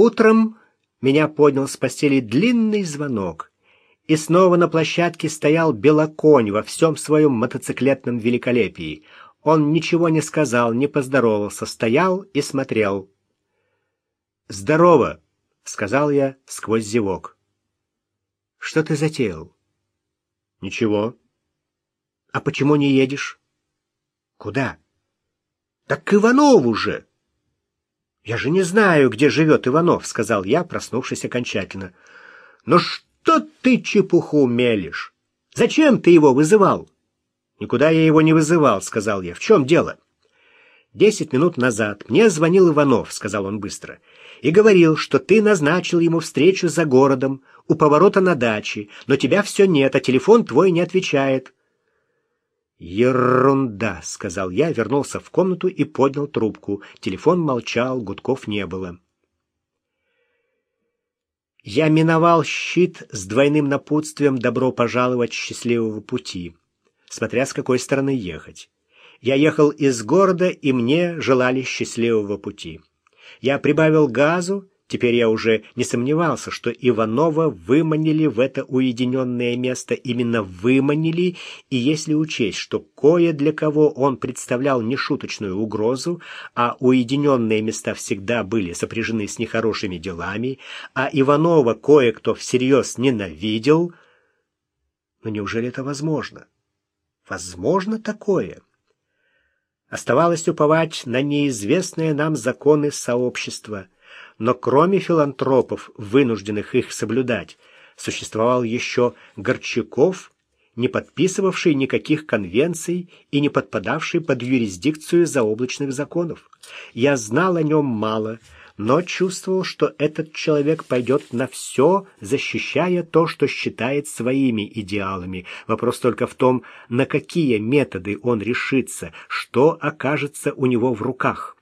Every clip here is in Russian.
Утром меня поднял с постели длинный звонок, и снова на площадке стоял белоконь во всем своем мотоциклетном великолепии. Он ничего не сказал, не поздоровался, стоял и смотрел. «Здорово!» — сказал я сквозь зевок. «Что ты затеял?» «Ничего». «А почему не едешь?» «Куда?» «Так к Иванову же!» «Я же не знаю, где живет Иванов», — сказал я, проснувшись окончательно. «Ну что ты чепуху мелешь? Зачем ты его вызывал?» «Никуда я его не вызывал», — сказал я. «В чем дело?» «Десять минут назад мне звонил Иванов», — сказал он быстро, «и говорил, что ты назначил ему встречу за городом, у поворота на даче, но тебя все нет, а телефон твой не отвечает». «Ерунда», — сказал я, вернулся в комнату и поднял трубку. Телефон молчал, гудков не было. Я миновал щит с двойным напутствием «Добро пожаловать счастливого пути», смотря с какой стороны ехать. Я ехал из города, и мне желали счастливого пути. Я прибавил газу, Теперь я уже не сомневался, что Иванова выманили в это уединенное место, именно выманили, и если учесть, что кое для кого он представлял нешуточную угрозу, а уединенные места всегда были сопряжены с нехорошими делами, а Иванова кое-кто всерьез ненавидел, но неужели это возможно? Возможно такое? Оставалось уповать на неизвестные нам законы сообщества — но кроме филантропов, вынужденных их соблюдать, существовал еще Горчаков, не подписывавший никаких конвенций и не подпадавший под юрисдикцию заоблачных законов. Я знал о нем мало, но чувствовал, что этот человек пойдет на все, защищая то, что считает своими идеалами. Вопрос только в том, на какие методы он решится, что окажется у него в руках.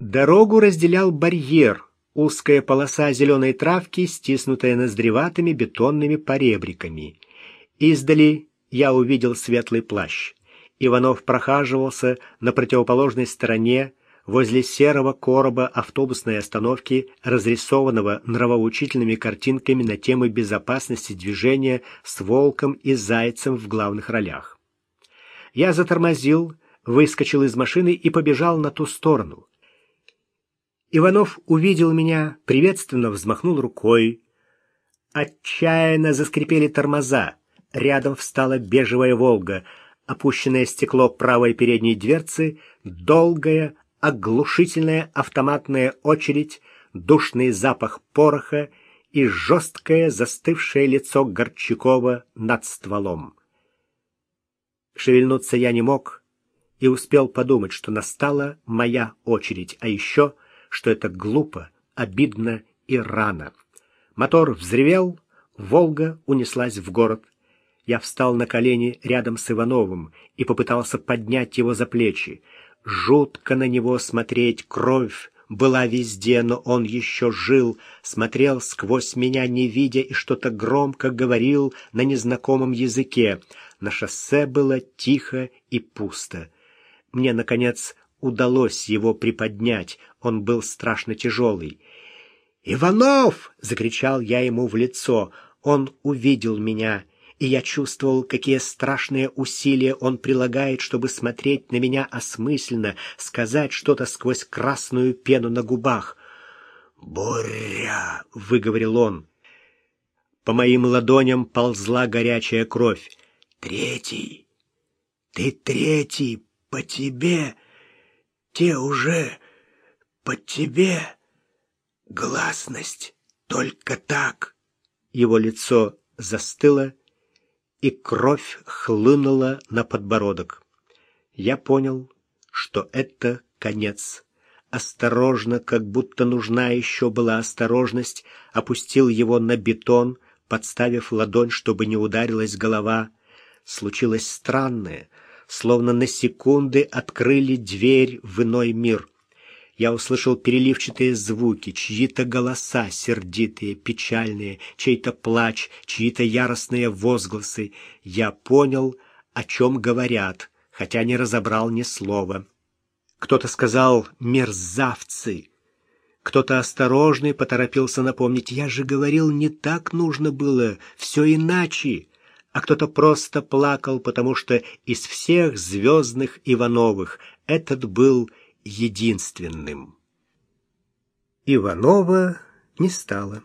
Дорогу разделял барьер, узкая полоса зеленой травки, стиснутая ноздреватыми бетонными поребриками. Издали я увидел светлый плащ. Иванов прохаживался на противоположной стороне, возле серого короба автобусной остановки, разрисованного нравоучительными картинками на темы безопасности движения с волком и зайцем в главных ролях. Я затормозил, выскочил из машины и побежал на ту сторону. Иванов увидел меня, приветственно взмахнул рукой. Отчаянно заскрипели тормоза. Рядом встала бежевая «Волга». Опущенное стекло правой передней дверцы, долгая, оглушительная автоматная очередь, душный запах пороха и жесткое застывшее лицо Горчакова над стволом. Шевельнуться я не мог и успел подумать, что настала моя очередь, а еще — что это глупо, обидно и рано. Мотор взревел, «Волга» унеслась в город. Я встал на колени рядом с Ивановым и попытался поднять его за плечи. Жутко на него смотреть, кровь была везде, но он еще жил, смотрел сквозь меня, не видя, и что-то громко говорил на незнакомом языке. На шоссе было тихо и пусто. Мне, наконец, удалось его приподнять. Он был страшно тяжелый. «Иванов!» — закричал я ему в лицо. Он увидел меня, и я чувствовал, какие страшные усилия он прилагает, чтобы смотреть на меня осмысленно, сказать что-то сквозь красную пену на губах. «Боря!» — выговорил он. По моим ладоням ползла горячая кровь. «Третий! Ты третий! По тебе!» Те уже под тебе. Гласность только так. Его лицо застыло, и кровь хлынула на подбородок. Я понял, что это конец. Осторожно, как будто нужна еще была осторожность, опустил его на бетон, подставив ладонь, чтобы не ударилась голова. Случилось странное — словно на секунды открыли дверь в иной мир. Я услышал переливчатые звуки, чьи-то голоса, сердитые, печальные, чей-то плач, чьи-то яростные возгласы. Я понял, о чем говорят, хотя не разобрал ни слова. Кто-то сказал «мерзавцы», Кто-то осторожный поторопился напомнить, я же говорил, не так нужно было, все иначе. А кто-то просто плакал, потому что из всех звездных Ивановых этот был единственным. Иванова не стало.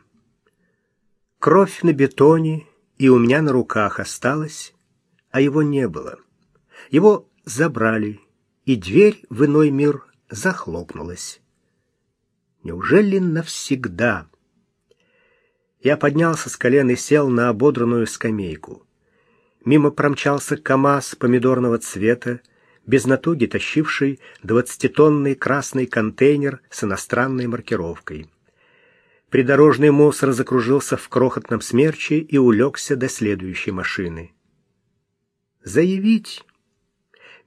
Кровь на бетоне и у меня на руках осталась, а его не было. Его забрали, и дверь в иной мир захлопнулась. Неужели навсегда? Я поднялся с колен и сел на ободранную скамейку. Мимо промчался КАМАЗ помидорного цвета, без натуги тащивший двадцатитонный красный контейнер с иностранной маркировкой. Придорожный мусор закружился в крохотном смерче и улегся до следующей машины. Заявить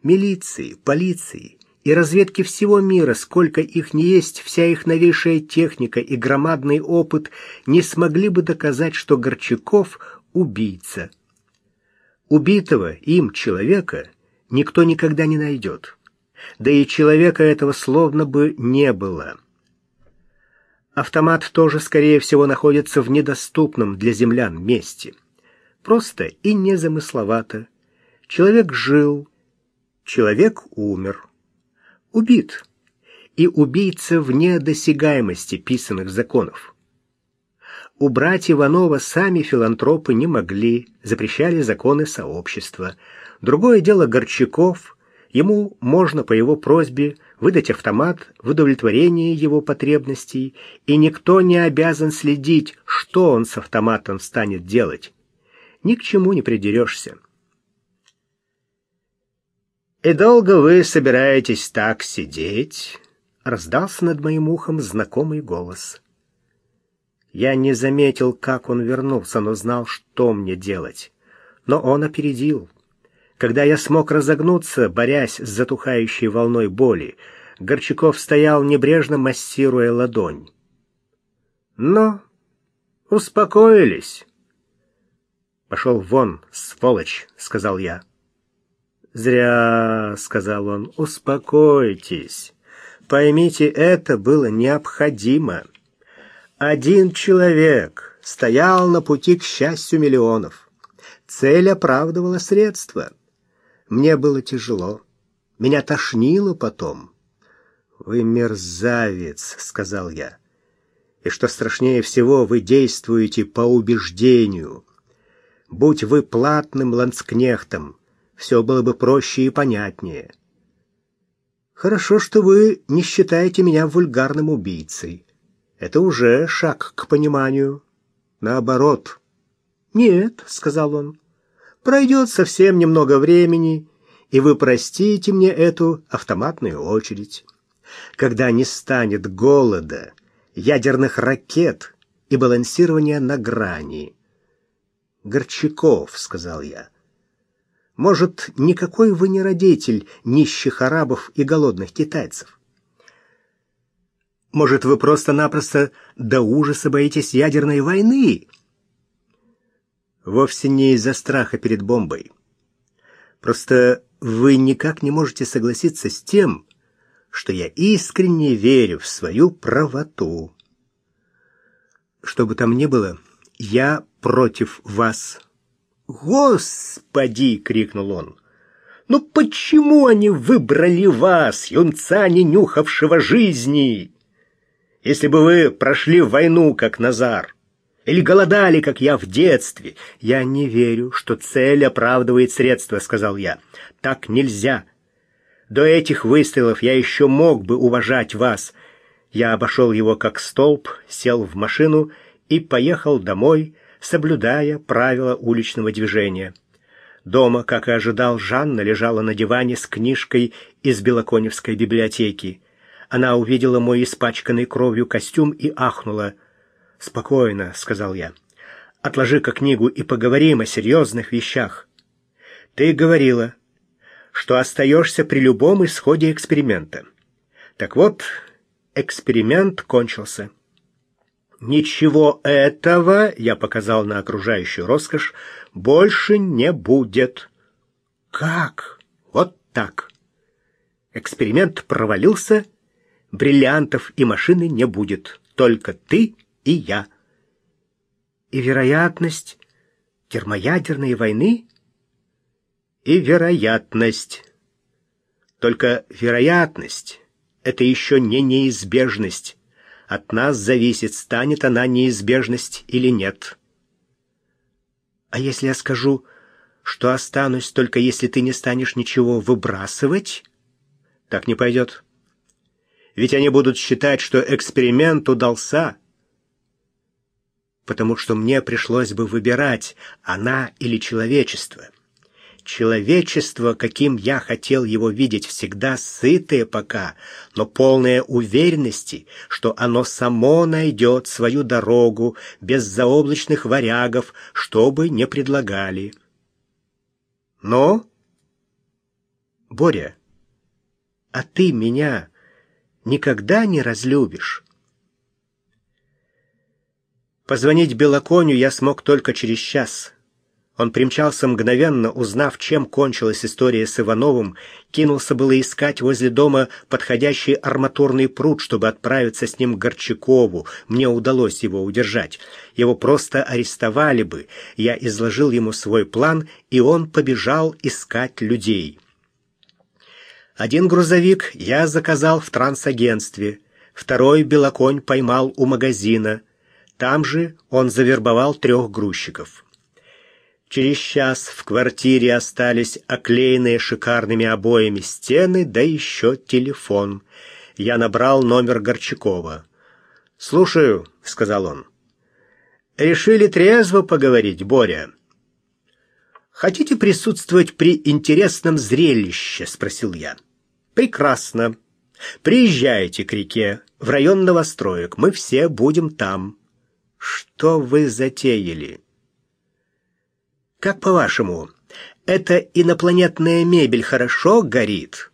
милиции, полиции и разведки всего мира, сколько их не есть, вся их новейшая техника и громадный опыт не смогли бы доказать, что Горчаков — убийца. Убитого им человека никто никогда не найдет. Да и человека этого словно бы не было. Автомат тоже, скорее всего, находится в недоступном для землян месте. Просто и незамысловато. Человек жил, человек умер. Убит. И убийца вне досягаемости писанных законов. Убрать Иванова сами филантропы не могли, запрещали законы сообщества. Другое дело Горчаков, ему можно по его просьбе выдать автомат в удовлетворение его потребностей, и никто не обязан следить, что он с автоматом станет делать. Ни к чему не придерешься. «И долго вы собираетесь так сидеть?» — раздался над моим ухом знакомый голос. Я не заметил, как он вернулся, но знал, что мне делать. Но он опередил. Когда я смог разогнуться, борясь с затухающей волной боли, Горчаков стоял, небрежно массируя ладонь. «Но успокоились». «Пошел вон, сволочь», — сказал я. «Зря», — сказал он, — «успокойтесь. Поймите, это было необходимо. Один человек стоял на пути к счастью миллионов. Цель оправдывала средства». Мне было тяжело. Меня тошнило потом. «Вы мерзавец», — сказал я. «И что страшнее всего, вы действуете по убеждению. Будь вы платным ланскнехтом, все было бы проще и понятнее». «Хорошо, что вы не считаете меня вульгарным убийцей. Это уже шаг к пониманию. Наоборот». «Нет», — сказал он, Пройдет совсем немного времени, и вы простите мне эту автоматную очередь. Когда не станет голода, ядерных ракет и балансирования на грани. Горчаков, сказал я. Может, никакой вы не родитель нищих арабов и голодных китайцев? Может, вы просто-напросто до ужаса боитесь ядерной войны? Вовсе не из-за страха перед бомбой. Просто вы никак не можете согласиться с тем, что я искренне верю в свою правоту. Что бы там ни было, я против вас. «Господи!» — крикнул он. «Ну почему они выбрали вас, юнца, не нюхавшего жизни? Если бы вы прошли войну, как Назар, или голодали, как я в детстве. Я не верю, что цель оправдывает средства, сказал я. Так нельзя. До этих выстрелов я еще мог бы уважать вас. Я обошел его как столб, сел в машину и поехал домой, соблюдая правила уличного движения. Дома, как и ожидал, Жанна лежала на диване с книжкой из Белоконевской библиотеки. Она увидела мой испачканный кровью костюм и ахнула — «Спокойно», — сказал я. «Отложи-ка книгу и поговорим о серьезных вещах. Ты говорила, что остаешься при любом исходе эксперимента. Так вот, эксперимент кончился. Ничего этого, я показал на окружающую роскошь, больше не будет. Как? Вот так. Эксперимент провалился, бриллиантов и машины не будет. Только ты и я. И вероятность термоядерной войны? И вероятность. Только вероятность — это еще не неизбежность. От нас зависит, станет она неизбежность или нет. А если я скажу, что останусь только если ты не станешь ничего выбрасывать? Так не пойдет. Ведь они будут считать, что эксперимент удался. Потому что мне пришлось бы выбирать, она или человечество. Человечество, каким я хотел его видеть, всегда сытое пока, но полное уверенности, что оно само найдет свою дорогу без заоблачных варягов, что бы не предлагали. Но, Боря, а ты меня никогда не разлюбишь? Позвонить Белоконю я смог только через час. Он примчался мгновенно, узнав, чем кончилась история с Ивановым, кинулся было искать возле дома подходящий арматурный пруд, чтобы отправиться с ним к Горчакову. Мне удалось его удержать. Его просто арестовали бы. Я изложил ему свой план, и он побежал искать людей. Один грузовик я заказал в трансагентстве, второй белоконь поймал у магазина. Там же он завербовал трех грузчиков. Через час в квартире остались оклеенные шикарными обоями стены, да еще телефон. Я набрал номер Горчакова. «Слушаю», — сказал он. «Решили трезво поговорить, Боря?» «Хотите присутствовать при интересном зрелище?» — спросил я. «Прекрасно. Приезжайте к реке, в район новостроек. Мы все будем там». «Что вы затеяли?» Как по-вашему, эта инопланетная мебель хорошо горит?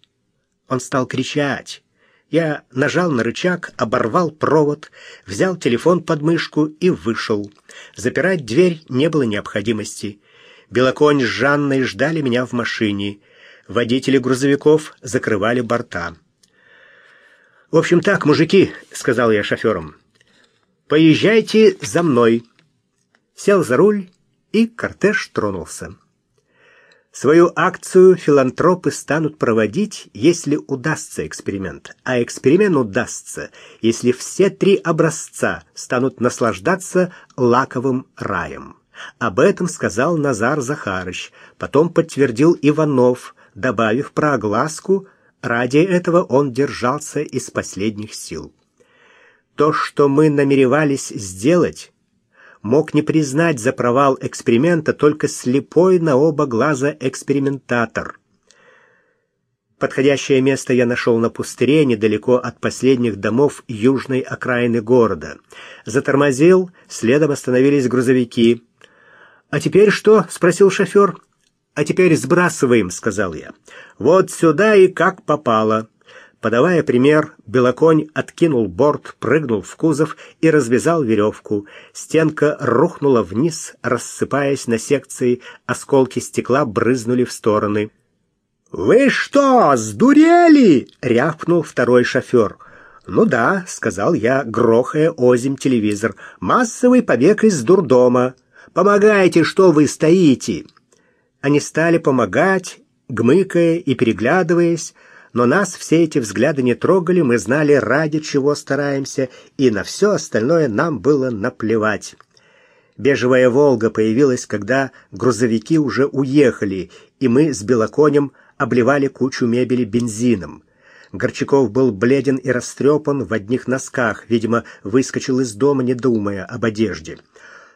Он стал кричать. Я нажал на рычаг, оборвал провод, взял телефон под мышку и вышел. Запирать дверь не было необходимости. Белоконь с Жанной ждали меня в машине. Водители грузовиков закрывали борта. «В общем так, мужики», — сказал я шоферам, — «поезжайте за мной». Сел за руль и кортеж тронулся. Свою акцию филантропы станут проводить, если удастся эксперимент, а эксперимент удастся, если все три образца станут наслаждаться лаковым раем. Об этом сказал Назар Захарыч, потом подтвердил Иванов, добавив про огласку, ради этого он держался из последних сил. То, что мы намеревались сделать, мог не признать за провал эксперимента только слепой на оба глаза экспериментатор. Подходящее место я нашел на пустыре, недалеко от последних домов южной окраины города. Затормозил, следом остановились грузовики. «А теперь что?» — спросил шофер. «А теперь сбрасываем», — сказал я. «Вот сюда и как попало». Подавая пример, Белоконь откинул борт, прыгнул в кузов и развязал веревку. Стенка рухнула вниз, рассыпаясь на секции, осколки стекла брызнули в стороны. «Вы что, сдурели?» — рявкнул второй шофер. «Ну да», — сказал я, грохая озим телевизор, — «массовый побег из дурдома. Помогайте, что вы стоите!» Они стали помогать, гмыкая и переглядываясь, но нас все эти взгляды не трогали, мы знали, ради чего стараемся, и на все остальное нам было наплевать. Бежевая «Волга» появилась, когда грузовики уже уехали, и мы с Белоконем обливали кучу мебели бензином. Горчаков был бледен и растрепан в одних носках, видимо, выскочил из дома, не думая об одежде.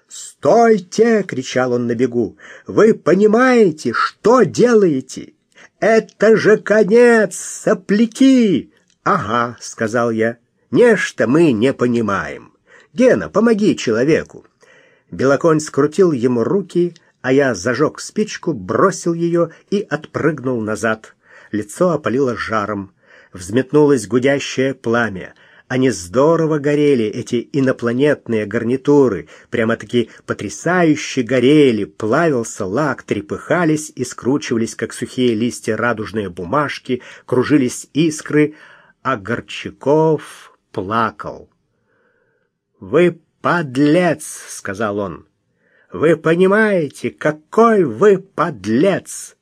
«Стойте!» — кричал он на бегу. «Вы понимаете, что делаете? «Это же конец, сопляки!» «Ага», — сказал я, — «нечто мы не понимаем. Гена, помоги человеку». Белоконь скрутил ему руки, а я зажег спичку, бросил ее и отпрыгнул назад. Лицо опалило жаром. Взметнулось гудящее пламя — они здорово горели, эти инопланетные гарнитуры, прямо-таки потрясающе горели, плавился лак, трепыхались и скручивались, как сухие листья радужные бумажки, кружились искры, а Горчаков плакал. «Вы подлец!» — сказал он. «Вы понимаете, какой вы подлец!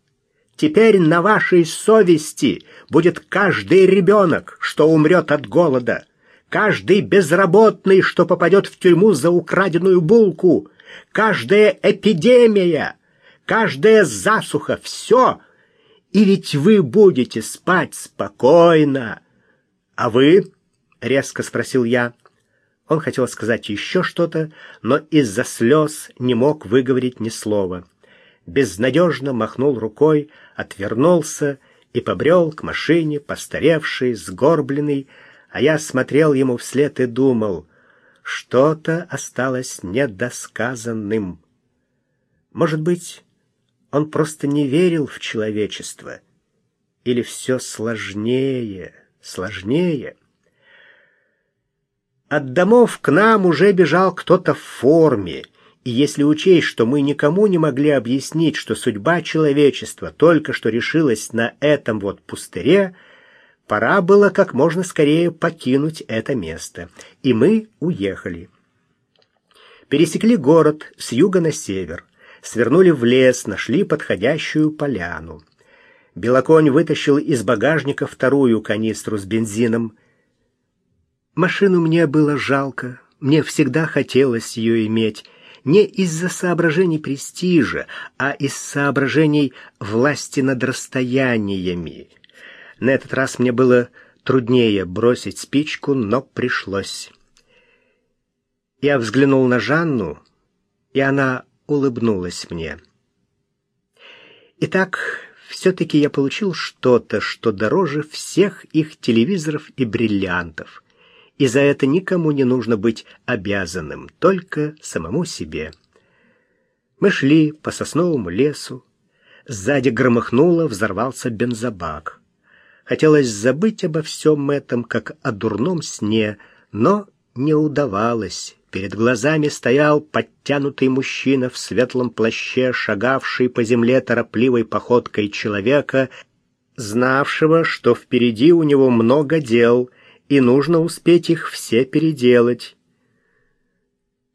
Теперь на вашей совести будет каждый ребенок, что умрет от голода, каждый безработный, что попадет в тюрьму за украденную булку, каждая эпидемия, каждая засуха, все. И ведь вы будете спать спокойно. А вы? — резко спросил я. Он хотел сказать еще что-то, но из-за слез не мог выговорить ни слова. Безнадежно махнул рукой, отвернулся и побрел к машине, постаревший, сгорбленный, а я смотрел ему вслед и думал, что-то осталось недосказанным. Может быть, он просто не верил в человечество, или все сложнее, сложнее — от домов к нам уже бежал кто-то в форме, и если учесть, что мы никому не могли объяснить, что судьба человечества только что решилась на этом вот пустыре, пора было как можно скорее покинуть это место. И мы уехали. Пересекли город с юга на север, свернули в лес, нашли подходящую поляну. Белоконь вытащил из багажника вторую канистру с бензином, Машину мне было жалко, мне всегда хотелось ее иметь, не из-за соображений престижа, а из соображений власти над расстояниями. На этот раз мне было труднее бросить спичку, но пришлось. Я взглянул на Жанну, и она улыбнулась мне. Итак, все-таки я получил что-то, что дороже всех их телевизоров и бриллиантов и за это никому не нужно быть обязанным, только самому себе. Мы шли по сосновому лесу. Сзади громыхнуло, взорвался бензобак. Хотелось забыть обо всем этом, как о дурном сне, но не удавалось. Перед глазами стоял подтянутый мужчина в светлом плаще, шагавший по земле торопливой походкой человека, знавшего, что впереди у него много дел — и нужно успеть их все переделать.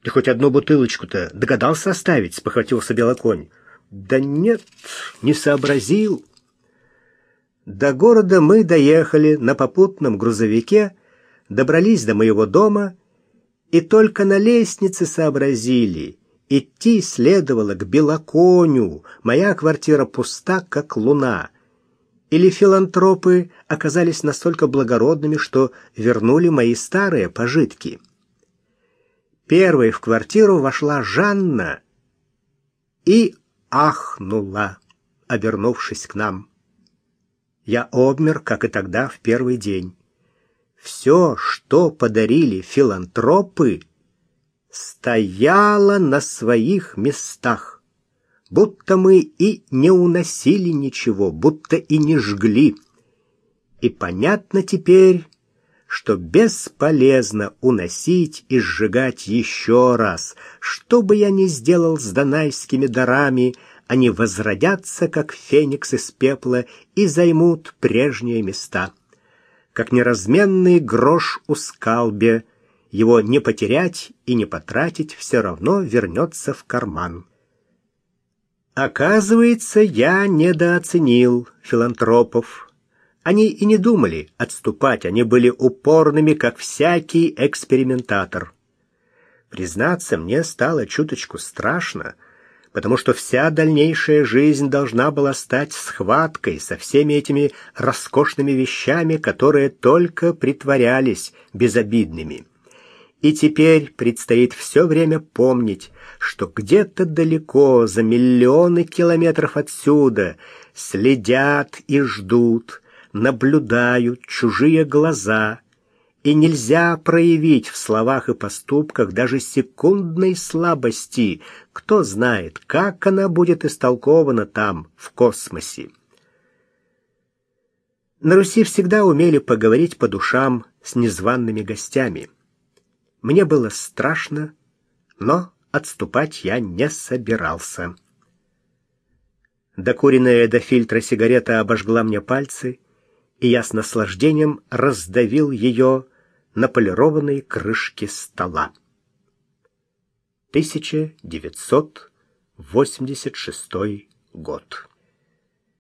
Ты хоть одну бутылочку-то догадался оставить, спохватился Белоконь. Да нет, не сообразил. До города мы доехали на попутном грузовике, добрались до моего дома и только на лестнице сообразили. Идти следовало к Белоконю, моя квартира пуста, как луна. Или филантропы оказались настолько благородными, что вернули мои старые пожитки. Первой в квартиру вошла Жанна и ахнула, обернувшись к нам. Я обмер, как и тогда, в первый день. Все, что подарили филантропы, стояло на своих местах будто мы и не уносили ничего, будто и не жгли. И понятно теперь, что бесполезно уносить и сжигать еще раз. Что бы я ни сделал с донайскими дарами, они возродятся, как феникс из пепла, и займут прежние места. Как неразменный грош у скалбе, его не потерять и не потратить все равно вернется в карман. Оказывается, я недооценил филантропов. Они и не думали отступать, они были упорными, как всякий экспериментатор. Признаться, мне стало чуточку страшно, потому что вся дальнейшая жизнь должна была стать схваткой со всеми этими роскошными вещами, которые только притворялись безобидными. И теперь предстоит все время помнить, что где-то далеко, за миллионы километров отсюда, следят и ждут, наблюдают чужие глаза, и нельзя проявить в словах и поступках даже секундной слабости. Кто знает, как она будет истолкована там, в космосе. На Руси всегда умели поговорить по душам с незваными гостями. Мне было страшно, но отступать я не собирался. Докуренная до фильтра сигарета обожгла мне пальцы, и я с наслаждением раздавил ее на полированной крышке стола. 1986 год.